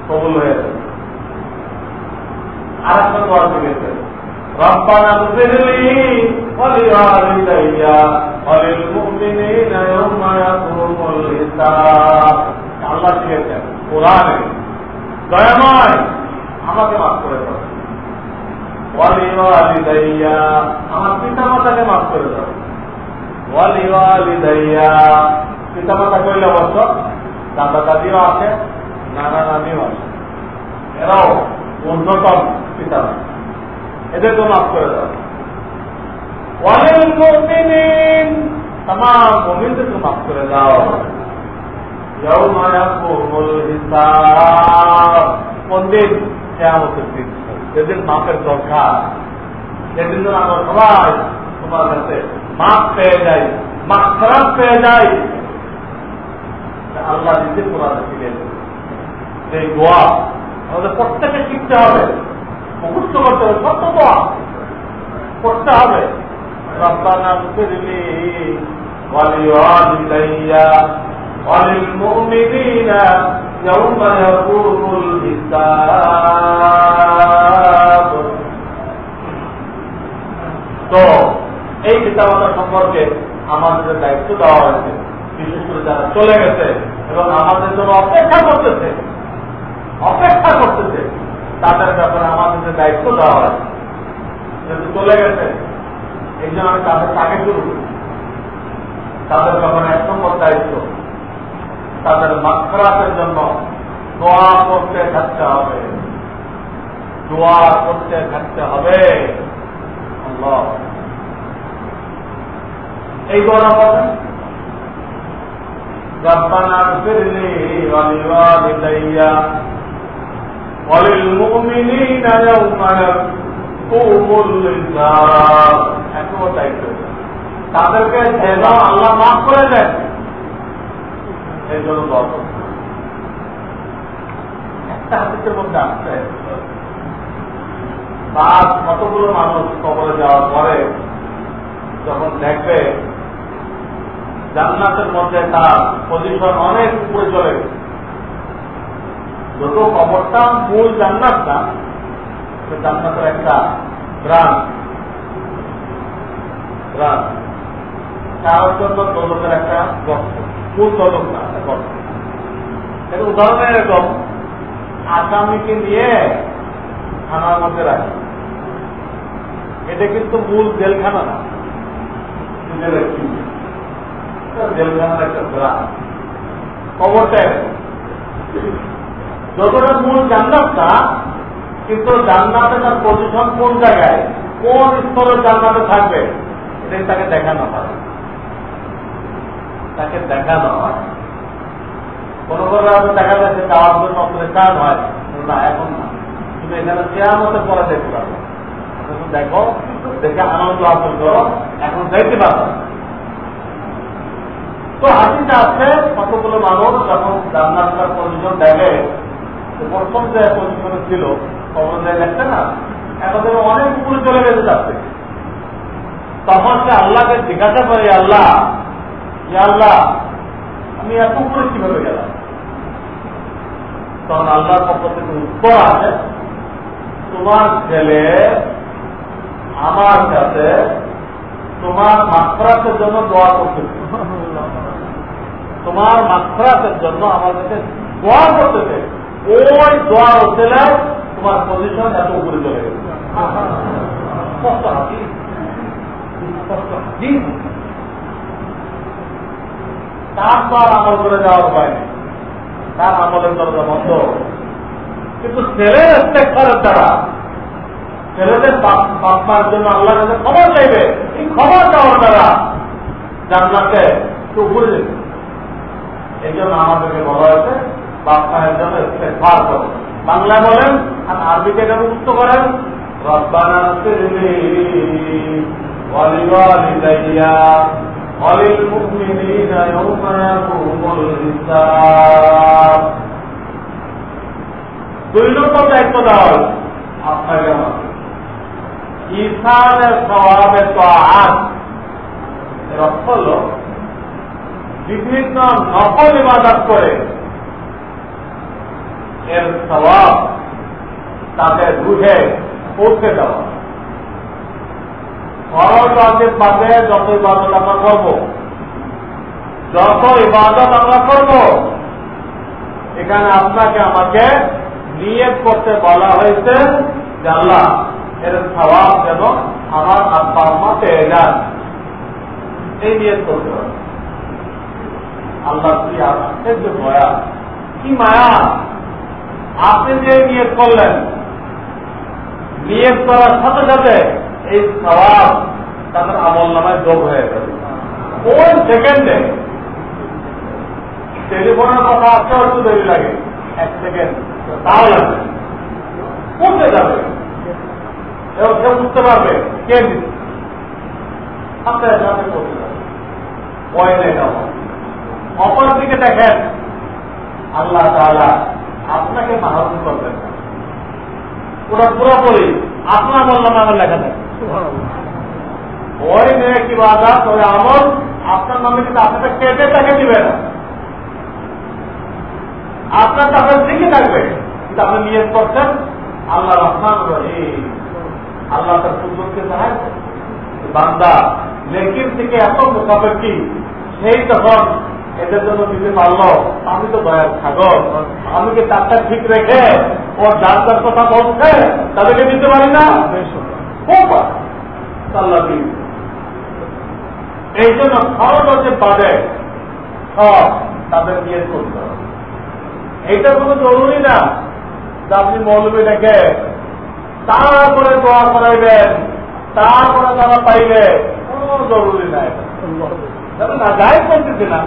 কবুল হয়ে যাবে আর একটা দোয়া শিখেছে ربنا اغفر لي ولوالدي وللمؤمنين يوم يقوم الحساب আল্লাহ শিখেছেন কোরআনে দয়াময় আমাকে মাফ করে দাও ওয়ালিওয়ালিদাইয়া আমার পিতা মাতাকে মাফ করে দাও ওয়ালিওয়ালিদাইয়া পিতা মাতা কইলে অবশ্য দাদা দাদিও আছে নানা নানিও আছে। এরাও অন্যতম পিতা। এদেরকে মাফ করে দেওয়া অনেক মাফ করে দাও। সেদিন মাপের দরকার, সেদিন আমরা সবাই তোমার কাছে মাপ পেয়ে যাই, মাপ খারাপ পেয়ে যায় আল্লাহ নিজে কোরআনে শিখে যে দোয়া আমাদের প্রত্যেকে শিখতে হবে মুখস্থ করতে হবে সত্য দোয়া করতে হবে রব্বানা মুসলিমি ওয়ালিওয়ালিদাইয়া وللمؤمنين يوم يقوم الحساب তো এই পিতামাতা সম্পর্কে আমাদের দায়িত্ব দেওয়া হয়েছে বিশেষ করে যারা চলে গেছে এবং আমাদের জন্য অপেক্ষা করতেছে। অপেক্ষা করতেছে। তাদের ব্যাপারে আমাদের যে দায়িত্ব দেওয়া হয়েছে যেহেতু চলে গেছে। এই জন্য আমি তাদের তাকে শুরু তাদের ব্যাপারে এক নম্বর দায়িত্ব তাদের মাত্রাতের জন্য দোয়া করতে থাকতে হবে। দোয়া করতে থাকতে হবে। এই দোয়া ربنا اغفر لي ولوالدي وللمؤمنين يوم يقوم الحساب এখনো দায়িত্ব তাদেরকে যেন আল্লাহ মাফ করে দেন এই জন্য দরকার একটা হাতির মধ্যে আসছে তার কতগুলো মানুষ কবরে যাওয়ার পরে যখন দেখবে জান্নাতের মধ্যে তার পজিশন অনেক উপরে চলে গেছে। যত কবরটা মূল জান্নাত না জান্নাতের একটা ব্রাঞ্চ ব্রাঞ্চ তার এরকম নিয়ে এটা কিন্তু মূল জেলখানা না যতটা মূল জান্নাতটা কিন্তু জান্নাতে তার পজিশন কোন জায়গায়, কোন স্তরের জান্নাতে থাকবে, এটাই তাকে দেখানো হয়। তাকে দেখানো হয়। কোন কোনো দেখা যাচ্ছে যাওয়ার জন্য প্রেসার হয় না, এখন না। তুমি এখানে কেয়ামতের পরে দেখতে পারো দেখো, দেখে আনন্দ হাসিল করো, এখন দেখতে পারো তো হাসিটা আছে কতগুলো মানুষ, যখন জান্নাতার পজিশন দেখে প্রথম যে পজিশনে ছিল দেখছে না এখন অনেক উপরে চলে গেছে যাচ্ছে তখন সে আল্লাহকে জিজ্ঞাসা করে আল্লাহ আল্লাহ, আমি এত উপরে কীভাবে গেলাম? তখন আল্লাহর পক্ষ থেকে উত্তর আছে তোমার ছেলে আমার কাছে তোমার মাত্রাতের জন্য দোয়া করতেছে। *laughs* তোমার মাত্রাতের জন্য আমার কাছে দোয়া করতেছে। ওই দোয়া হচ্ছিলে তোমার পজিশন এত উপরে চলে গেছে। স্পষ্ট হাতি স্পষ্ট হাতি তো আমল করে যাওয়ার উপায় নেই। তার আমলের দরজা বন্ধ। কিন্তু ছেলের ইস্তেকবারের দ্বারা ছেলেদের বাপমার জন্য আল্লাহ খবর চাইবে। এই খবর দেওয়ার দ্বারা জান্নাতে উপরে যেতে এই জন্য আমাদেরকে বলা হয়েছে বাপ মায়ের জন্য ইস্তেকবার করো বাংলা বলেন আর আরবিতে এটা মুক্ত করেন রব্বানা ওয়ালিওয়ালিদাইয়া وللمؤمنين يوم يقوم الحساب দুই নম্বর দায়িত্ব দেওয়া হয়েছে আপনাকে আমাকে ইসানের স্বভাবে তো আজ এর অর্থ হল বিভিন্ন নকল ইবাদত করে এর স্বভাব তাদের রুহে পৌঁছে দেওয়া। ফরজ ওয়াজিব বাদে যত ইবাদত আমরা করব, যত ইবাদত আমরা করব, এখানে আপনাকে আমাকে নিয়ত করতে বলা হয়েছে আল্লাহ এর স্বভাব যেন আমার আব্বা যান এই নিয়ত করতে হবে। আল্লাহ কি আপনার যে মায়া কি মায়া? আপনি যে নিয়ত করলেন, নিয়ত করার সাথে সাথে এই স্বভাব তাদের আমল নামায় যোগ হয়ে গেল। কোন সেকেন্ডে টেলিফোনের কথা আসতে একটু দেরি লাগে। এক সেকেন্ড তাও লাগবে। পৌঁছে যাবে। এবং সে বুঝতে পারবে কে দিচ্ছে সাথে পৌঁছে যাবে ভয় নেই অপর দিকে দেখেন, আল্লাহ তাহলে আপনাকে মাহরুম করবেন না। ওটা পুরোপুরি আপনার বললাম আমার লেখা থাকে ওই মেয়ে কি বাদাত ওই আমল আপনার নামে কিন্তু আপনাকে কেটে তাকে দিবে না। আপনার কাছে ঠিকই থাকবে। কিন্তু আপনি নিয়ত করছেন আল্লাহ রহমান রহিম। আল্লাহ তার সুন্দরকে সাহায্য বান্দা লেকির থেকে এত মোকাবেকি সেই তখন এদের জন্য দিতে পারল। আমি তো দয়ার সাগর। আমি কি তারটা ঠিক রেখে ওর যার কথা বলছে তাদেরকে দিতে পারি না? এই জন্য খরচ হচ্ছে বাদে সব তাদের নিয়ে করতে হবে। এইটা কোনো জরুরি না যে আপনি মৌলবী ডেকে তারপরে দোয়া করাইবেন তারপরে তারা পাইবে। কোনো জরুরি না এটা না যায় করতেছে না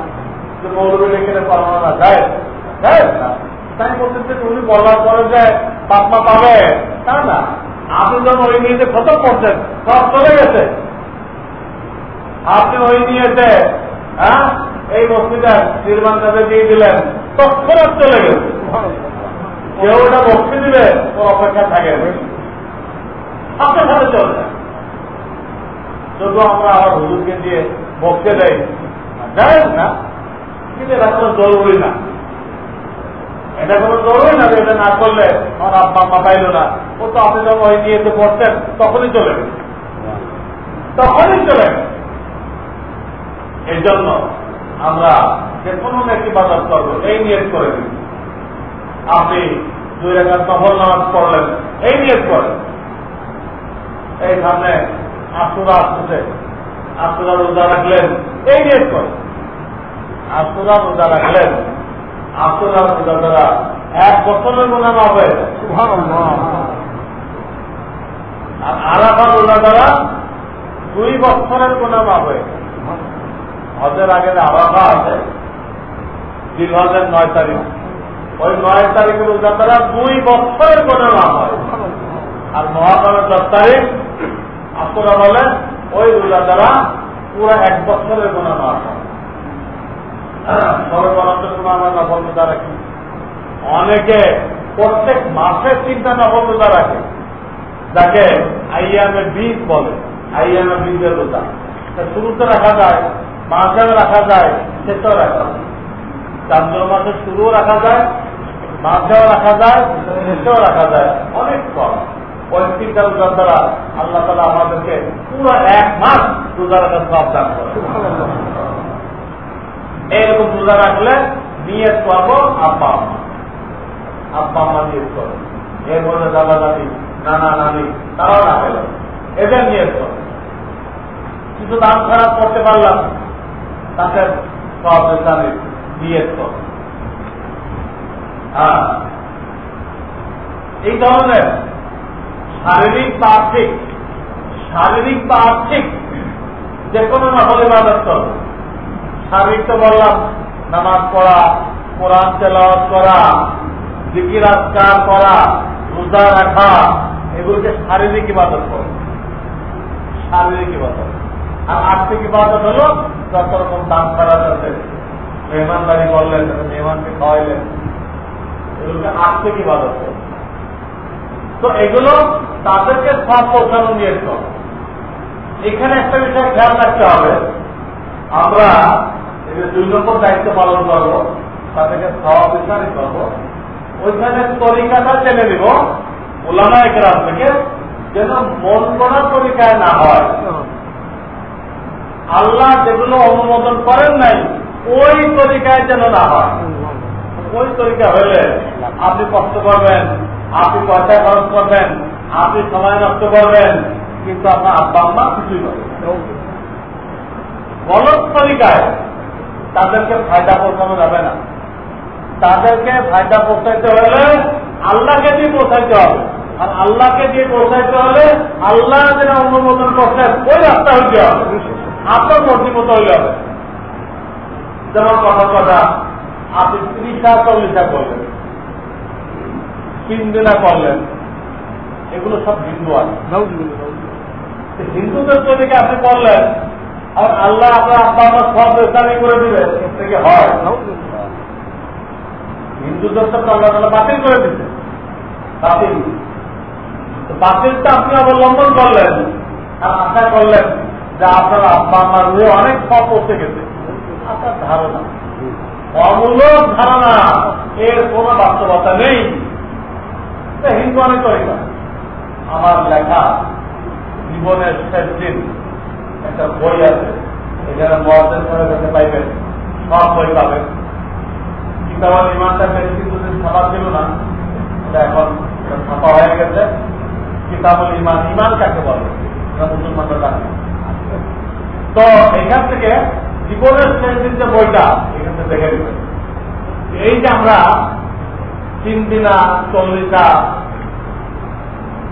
যে মৌলবী ডেকে করানো না যায়। যায় না। তাই বলতেছে উনি বলার পরে যে বাপমা পাবে, তা না। আপনি যখন ওই নিয়ে খতম করছেন সব চলে গেছে। আপনি ওই নিয়েছে হ্যাঁ এই মসজিদে নির্মাণ কাজে দিয়ে দিলেন, তৎক্ষণাৎ চলে গেছে কেউ ওটা বক্সি দিবে ও অপেক্ষা থাকে সাথে সাথে চলে যায় শুধু আমরা আবার হুজুরকে দিয়ে বক্সে দেয় যায় না? কিন্তু এটা কোনো জরুরি না। এটা কোনো জরুরি না এটা না করলে আমার আব্বা আম্মা পাইল না। ও তো আপনি যখন ওই নিয়ে পড়তেন, তখনই চলে গেছে। তখনই চলে এই জন্য আমরা যে কোনো একটি বাজার করব, এই নিয়ে করে দিন আপনি দুই রেখা সফল নামাজ পড়লেন, এই নিয়ে করেন। এই সামনে আশুরা আসতেছে, আশুরা রোজা রাখলেন, এই নিয়ে করেন। আশুরা রোজা রাখলেন। আশুরা রোজা দ্বারা এক বছরের গুণা হবে আর আরাফা রোজা দ্বারা দুই বছরের গুণা হবে হজের আগে আরাফা আছে দিন হজের নয় তারিখ। ওই নয় তারিখের রোজা দ্বারা দুই বছরের গুণা হয়। আর মহাকালের দশ তারিখ আপনারা বলেন ওই রোজা দ্বারা পুরো এক বছরের গুণা হয়। আমরা নফল রোজা রাখি। অনেকে প্রত্যেক মাসে তিনটা নফল রোজা রাখে। যাকে আইয়ামে বীজ বলে, আইয়ামে বীজের রোজা। শুরুতে রাখা যায় মাঝেও রাখা যায়, শেষেও রাখা যায়। চান্দ্র মাসে শুরুও রাখা যায় মাঝেও রাখা যায়, শেষেও রাখা যায়। অনেক কম। ওই তিনটা রোজার দ্বারা আল্লাহ তালা আমাদেরকে পুরো এক মাস রোজা রাখার সব দান করে এইরকম রোজা রাখলে নিয়ে করব, আব্বা আম্মা। আব্বা আম্মা নিয়ে করো। এর মধ্যে দাদা দাদি, নানা নানি, তারাও রাখে এদের নিয়ে করো। কিছু দাম খারাপ করতে পারলাম তাকে সব জানি নিয়ে হ্যাঁ এই ধরনের শারীরিক বা আর্থিক শারীরিক বা আর্থিক যে কোনো নকল ইবাদত করবে। শারীরিক তো বললাম, নামাজ পড়া, কোরআন তেলাওয়াত করা, জিকির আজকার করা, রোজা রাখা, এগুলোকে শারীরিক ইবাদত করে শারীরিক ইবাদত। আর আর্থিক ইবাদত হলো যত রকম দাম খারাপ আছে, মেহমানদারি করলেন, মেহমানকে খাওয়াইলেন, এগুলোকে আর্থিক ইবাদত করে তো এগুলো তাদেরকে সব পৌঁছানো নিয়ে এখানে একটা বিষয় খেয়াল রাখতে হবে। আমরা দুই নম্বর দায়িত্ব পালন করব, তাদেরকে করব। ওইখানে তরিকাটা চেনে দিব থেকে যেন মন তরিকায় না হয়। আল্লাহ যেগুলো অনুমোদন করেন নাই, ওই তরিকায় যেন না হয়। ওই তরিকা হলে আপনি কষ্ট করবেন, আপনি পয়সা খরচ করবেন, আপনি সময় নষ্ট করবেন, কিন্তু আপনার আব্বা আম্মা কিছুই করবেন গলত তরিকায় তাদেরকে ফায়দা পৌঁছানো যাবে না। তাদেরকে ফায়দা পৌঁছাইতে হলে আল্লাহকে দিয়ে পৌঁছাইতে হবে। আর আল্লাহকে দিয়ে পৌঁছাইতে হলে আল্লাহ যেটা অনুমোদন করছেন ওই রাস্তা হইতে হবে। আপনার মর্জি মতো হইলে হবে। যেমন কথা কথা আপনি ত্রিশা চল্লিশা করলেন। তিন দিনা করলেন। এগুলো সব হিন্দু আছে। হিন্দুদের তৈরিকে আপনি করলেন। আর আল্লাহ আপনার আব্বা আমার সব ইসলামী করে দিবে। থেকে হয়। হিন্দুদের তো আল্লাহ তালা বাতিল করে দিচ্ছে বাতিল। বাতিলটা আপনি অবলম্বন করলেন আর আশা করলেন যে আপনার আব্বা আমার রুহে অনেক সব পৌঁছে গেছে। আপনার ধারণা। অমূলক ধারণা। এর কোন বাস্তবতা নেই। হিন্দু অনেক আমার লেখা জীবনের শেষ দিন। একটা বই আছে। এখানে মহাদের যেতে পাইবেন, সব বই পাবেন। কিতাবাল ইমানটা বেশি কিন্তু ছাপা ছিল না। এটা এখন ছাপা হয়ে গেছে। কিতাবুল ইমান ইমান কাকে বলে? কাছে। তো এখান থেকে জীবনের যে বইটা, এখান থেকে দেখে দিবেন এই যে আমরা তিন দিনা চল্লিশা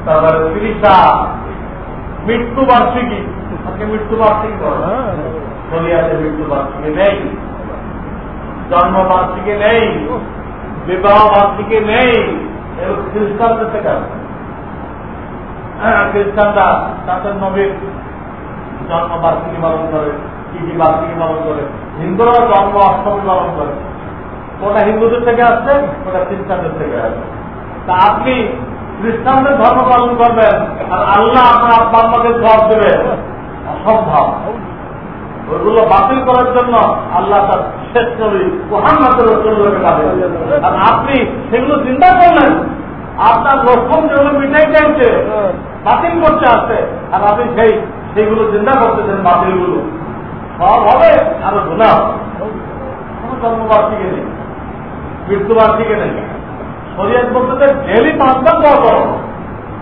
তারপরে তিরিশা মৃত্যু বার্ষিকী আজকে নেই। নেই। বিবাহ বার্ষিকী নেই। খ্রিস্টানদের থেকে খ্রিস্টানরা তাদের নবীর জন্ম বার্ষিকী পালন করে কি কি বার্ষিকী পালন করে। হিন্দুরাও জন্ম অষ্টমী পালন করে। ওটা হিন্দুদের থেকে আসছে? ওটা খ্রিস্টানদের থেকে আসছে? তা আপনি খ্রিস্টানদের ধর্ম পালন করবেন। আর আল্লাহ আপনার আব্বা আম্মাকে জবাব দেবে অসম্ভব ওইগুলো বাতিল করার জন্য আল্লাহ তার শেষ নবী মোহাম্মদ রসুল্লাহকে আর আপনি সেগুলো চিন্তা করলেন। আপনার লক্ষণ যেগুলো মিটাই চাইছে, বাতিল করতে আসছে আর আপনি সেই সেইগুলো চিন্তা করতেছেন বাতিলগুলো। সব হবে, আরও গুণা কোন জন্মবার্ষিকী নেই। মৃত্যুবার্ষিকী নেই। শরীয়ত বলতে ডেলি পাঁচবার দোয়া করো।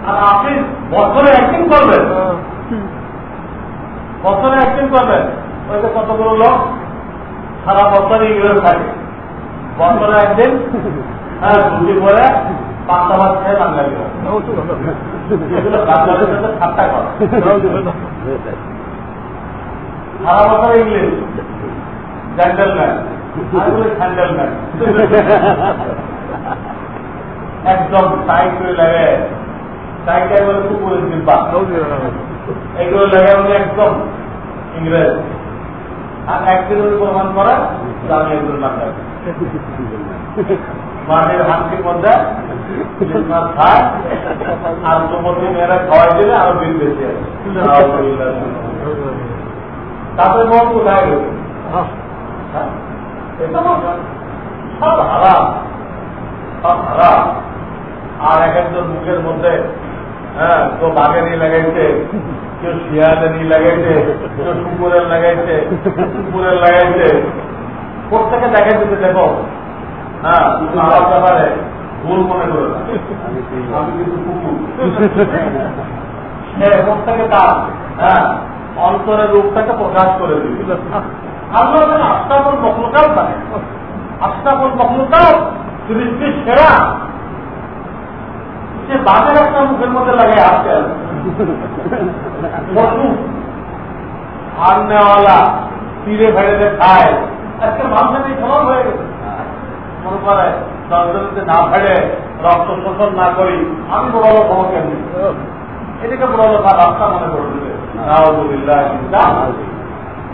আর আপনি বছরে একদিন করবেন। বছরে একদিন করবেন। ওই যে কতগুলো লোক, সারা বছরই ইংরেজ থাকে। বছরে একদিন হ্যাঁ পরে পাঁচটা ভাত খেয়ে বাঙালি করে। সারা বছর ইংলিশ। জেন্টেলম্যান একদম টাইট করে লাগে। টাইট বলে কুকুরের জিব্বা এগুলো একদম ইংরেজ। আর প্রমাণ করা হাঁটির মধ্যে আর মেয়েরা দিলে আরও বিল বেশি আছে। তারপরে মন কোথায় গেছে সব হারাম। সব হারাম। আর এক একজন মুখের মধ্যে হ্যাঁ কেউ বাঘে নিয়ে লাগাইছে, কেউ শিয়ালে নিয়ে লাগাইছে, কেউ কুকুরের লাগাইছে কুকুরের লাগাইছে। প্রত্যেকে দেখাই দিতে দেখো। হ্যাঁ ভুল মনে করে আমি কিন্তু কুকুর। প্রত্যেকে তার হ্যাঁ অন্তরের রূপটাকে প্রকাশ করে দিবি। আল্লাহ আস্তাবল মখলুকাত মানে আস্তাবল মখলুকাত সৃষ্টির সেরা সে বাজার একটা মুখের মধ্যে লাগে আসতে হার নেওয়ালা তীরে ভেড়েতে খায়। আজকে মানুষের এই সমাজ হয়ে গেছে। মনে করে দশজনতে না ফেড়ে রক্ত শোষণ না করি, আমি বড় লোক হব কেমনি? এটাকে বড় লোক রাস্তা মনে করে দিবে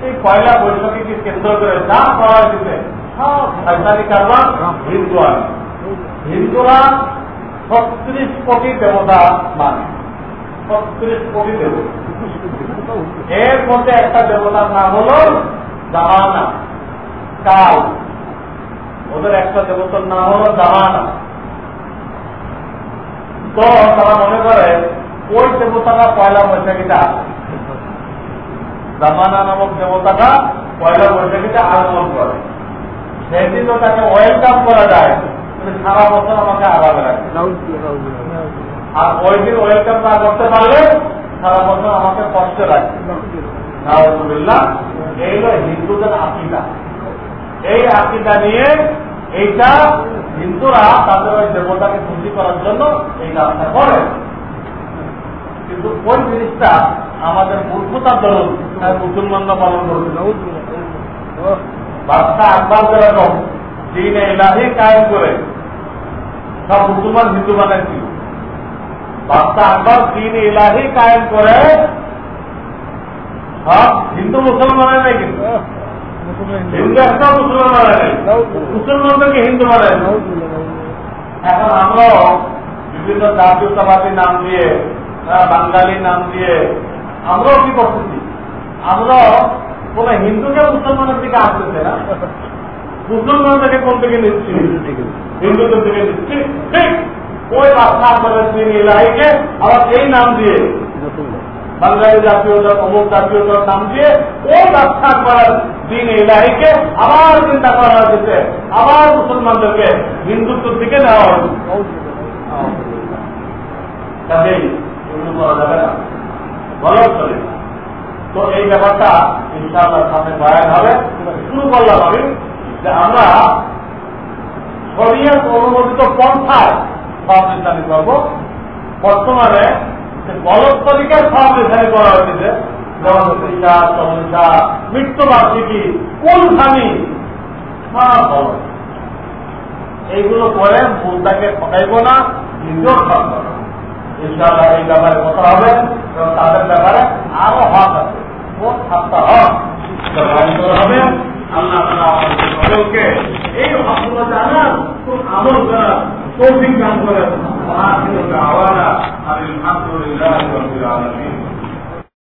এই পয়লা বৈশাখীকে কেন্দ্র করে যা করা দিবে সব শয়তানি কারবার হিন্দু হিন্দুরা ছত্রিশ কোটি দেবতা মানে। ছত্রিশ কোটি দেবতা। এর মধ্যে একটা দেবতার নাম হল জামানা, কাল। ওদের একটা দেবতার নাম হল জামানা। তো তারা মনে করে, ওই দেবতাটা পয়লা বৈশাখীটা জামানা নামক দেবতাটা পয়লা বৈশাখীটা আগমন করে। সেদিন তো তাকে ওয়েলকাম করা যায়। সারা বছর আমাকে আলাদা রাখে আর ওই দিন ওয়েলকাম না করতে পারলে সারা বছর আমাকে কষ্ট রাখে নাহমদুল্লাহ এই হলো হিন্দুদের আকিদা। এই আকিদা নিয়ে এইটা হিন্দুরা তাদের ওই দেবতাকে খুশি করার জন্য এই কাজটা করে। কিন্তু ওই জিনিসটা আমাদের মূর্খতার দরুন মুসলমানরা পালন করছে বাদশাহ আকবর যেরকম, দিন এলাহি কায়েম করে সব মুসলমান হিন্দু বানাইছিল বাদশাহ আকবর দিন এলাহি কায়েম করে সব হিন্দু মুসলমান নাই কিন্তু। হিন্দু। একটা মুসলমান মানে নাই। মুসলমানদেরকে হিন্দু মানে এখন আমরাও বিভিন্ন জাতীয়তাবাদী নাম দিয়ে বাঙালি নাম দিয়ে আমরাও কি করতেছি? আমরাও কোন হিন্দুকে মুসলমানের দিকে আসতেছে না। মুসলমানদেরকে কোন দিকে নিচ্ছি? হিন্দুদের দিকে নিচ্ছি। ঠিক ওই রাস্তা আপনাদের তিনি এলাহিকে আবার এই নাম দিয়ে বাঙালি জাতীয়তা অমুক জাতীয়তার নাম দিয়ে ওই রাস্তা করার দিন এলাহিকে আবার চিন্তা করা হয়েছে। আবার মুসলমানদেরকে হিন্দুত্বের দিকে নেওয়া হয়েছে। কাজেই এগুলো করা যাবে না। গলত চলে। তো এই ব্যাপারটা ইনশাআল্লাহ সামনে বয়ান হবে। শুরু করলাম আমি। যে আমরা শরীর অনুমোদিত পন্থায় সব নির্ধারণ করব। বর্তমানে যে গলত তরিকায় সব নির্ধারণ করা হয়েছে যেমন চমৎসা মৃত্যুবার্ষিকী কোন স্বামী এইগুলো করে মূলটাকে ঠকাইব না, নিজেও না ইনশাআল্লাহ এই ব্যাপারে কথা হবে তাদের ব্যাপারে আরও হক আছে। ও সাতটা হবে। আল্লাহ সকলকে এই হকগুলো জানার কোন আমল করার কৌশিক দান করেন। আওয়াজ আলহামদুলিল্লাহ